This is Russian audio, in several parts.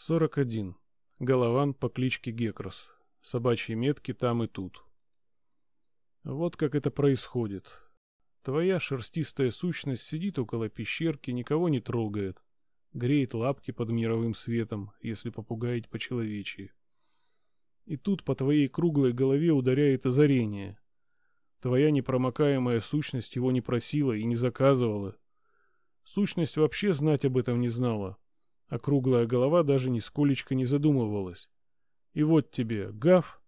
41. Голован по кличке Гекрос. Собачьи метки там и тут. Вот как это происходит. Твоя шерстистая сущность сидит около пещерки, никого не трогает. Греет лапки под мировым светом, если попугаить по-человечьи. И тут по твоей круглой голове ударяет озарение. Твоя непромокаемая сущность его не просила и не заказывала. Сущность вообще знать об этом не знала а круглая голова даже нисколечко не задумывалась. И вот тебе, гав,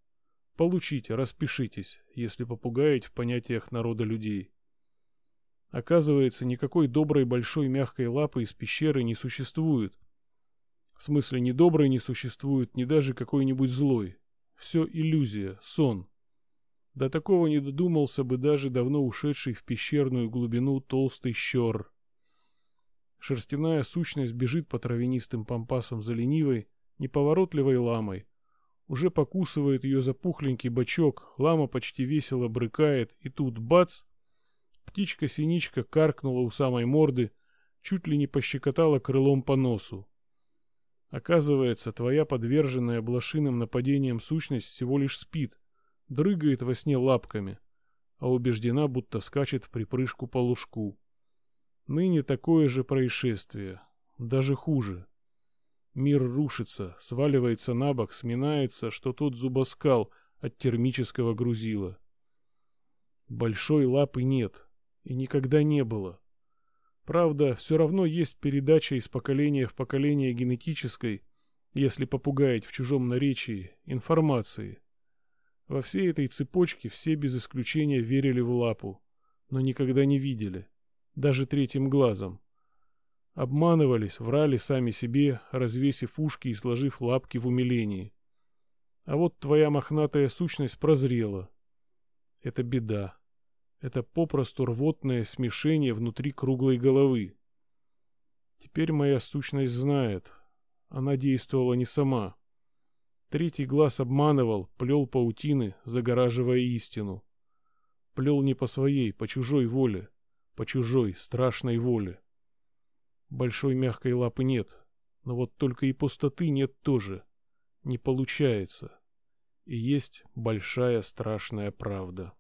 получите, распишитесь, если попугаить в понятиях народа людей. Оказывается, никакой доброй большой мягкой лапы из пещеры не существует. В смысле, ни доброй не существует, ни даже какой-нибудь злой. Все иллюзия, сон. До такого не додумался бы даже давно ушедший в пещерную глубину толстый щер. Шерстяная сущность бежит по травянистым пампасам за ленивой, неповоротливой ламой. Уже покусывает ее запухленький бочок, лама почти весело брыкает, и тут бац! Птичка-синичка каркнула у самой морды, чуть ли не пощекотала крылом по носу. Оказывается, твоя подверженная блошиным нападениям сущность всего лишь спит, дрыгает во сне лапками, а убеждена, будто скачет в припрыжку по лужку. Ныне такое же происшествие, даже хуже. Мир рушится, сваливается на бок, сминается, что тот зубоскал от термического грузила. Большой лапы нет, и никогда не было. Правда, все равно есть передача из поколения в поколение генетической, если попугаять в чужом наречии, информации. Во всей этой цепочке все без исключения верили в лапу, но никогда не видели даже третьим глазом. Обманывались, врали сами себе, развесив ушки и сложив лапки в умилении. А вот твоя мохнатая сущность прозрела. Это беда. Это попросту рвотное смешение внутри круглой головы. Теперь моя сущность знает. Она действовала не сама. Третий глаз обманывал, плел паутины, загораживая истину. Плел не по своей, по чужой воле по чужой, страшной воле. Большой мягкой лапы нет, но вот только и пустоты нет тоже. Не получается. И есть большая страшная правда.